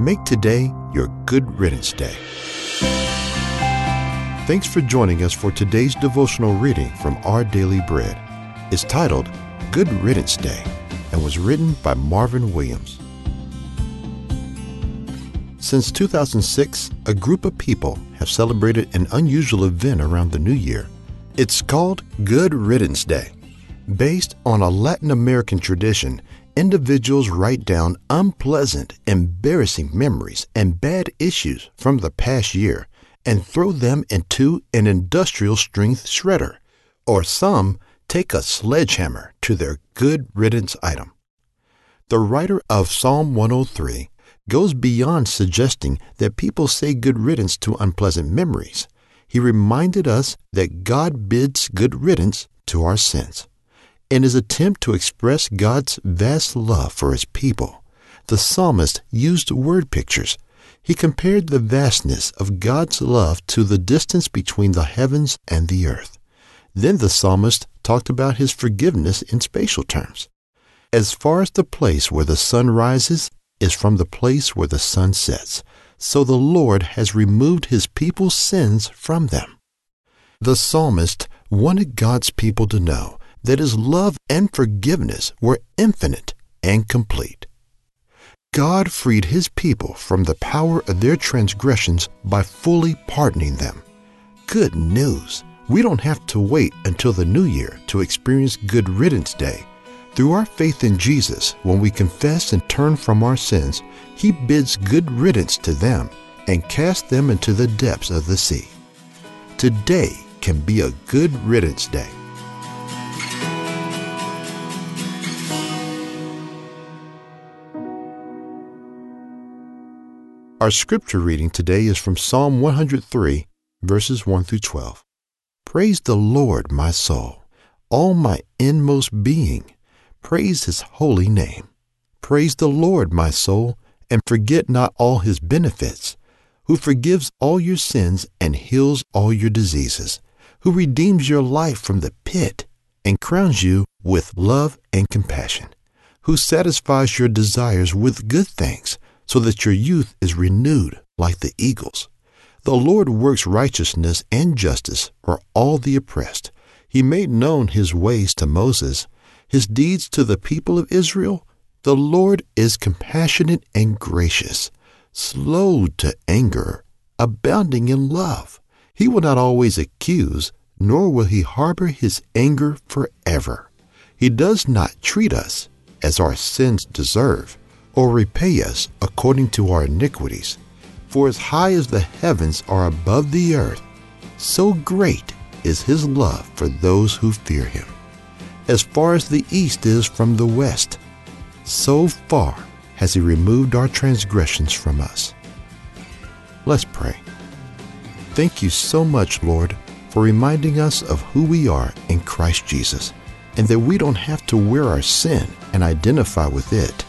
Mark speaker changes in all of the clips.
Speaker 1: Make today your Good Riddance Day. Thanks for joining us for today's devotional reading from Our Daily Bread. It's titled Good Riddance Day and was written by Marvin Williams. Since 2006, a group of people have celebrated an unusual event around the new year. It's called Good Riddance Day. Based on a Latin American tradition, individuals write down unpleasant, embarrassing memories and bad issues from the past year and throw them into an industrial strength shredder, or some take a sledgehammer to their good riddance item. The writer of Psalm 103 goes beyond suggesting that people say good riddance to unpleasant memories. He reminded us that God bids good riddance to our sins. In his attempt to express God's vast love for his people, the psalmist used word pictures. He compared the vastness of God's love to the distance between the heavens and the earth. Then the psalmist talked about his forgiveness in spatial terms. As far as the place where the sun rises is from the place where the sun sets, so the Lord has removed his people's sins from them. The psalmist wanted God's people to know that his love and forgiveness were infinite and complete. God freed his people from the power of their transgressions by fully pardoning them. Good news! We don't have to wait until the new year to experience Good Riddance Day. Through our faith in Jesus, when we confess and turn from our sins, He bids good riddance to them and casts them into the depths of the sea. Today can be a good riddance day. Our scripture reading today is from Psalm 103, verses 1 through 12. Praise the Lord, my soul, all my inmost being. Praise his holy name. Praise the Lord, my soul, and forget not all his benefits, who forgives all your sins and heals all your diseases, who redeems your life from the pit and crowns you with love and compassion, who satisfies your desires with good things so that your youth is renewed like the eagles. The Lord works righteousness and justice for all the oppressed. He made known his ways to Moses, his deeds to the people of Israel. The Lord is compassionate and gracious, slow to anger, abounding in love. He will not always accuse, nor will he harbor his anger forever. He does not treat us as our sins deserve or repay us according to our iniquities. For as high as the heavens are above the earth, so great is his love for those who fear him. As far as the east is from the west, so far has he removed our transgressions from us. Let's pray. Thank you so much, Lord, for reminding us of who we are in Christ Jesus, and that we don't have to wear our sin and identify with it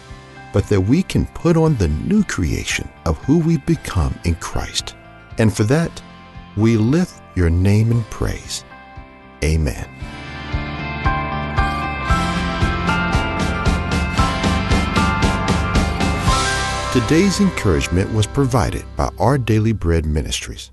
Speaker 1: but that we can put on the new creation of who we've become in Christ. And for that, we lift your name in praise. Amen. Today's encouragement was provided by Our Daily Bread Ministries.